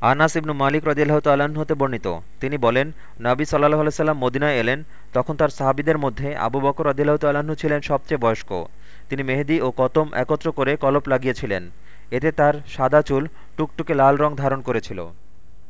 আনাস ইবনু মালিক রদিল্লাহ তাল্লাহ্ন হতে বর্ণিত। তিনি বলেন, নাবী সাল্লাহ আলসালাম মদিনায় এলেন, তখন তার সাহাবিদের মধ্যে আবু বকর রদিল্লাহ তাল্লাহ্ন ছিলেন সবচেয়ে বয়স্ক। তিনি মেহেদি ও কতম একত্র করে কলপ লাগিয়েছিলেন। এতে তার সাদা চুল টুকটুকে লাল রং ধারণ করেছিল।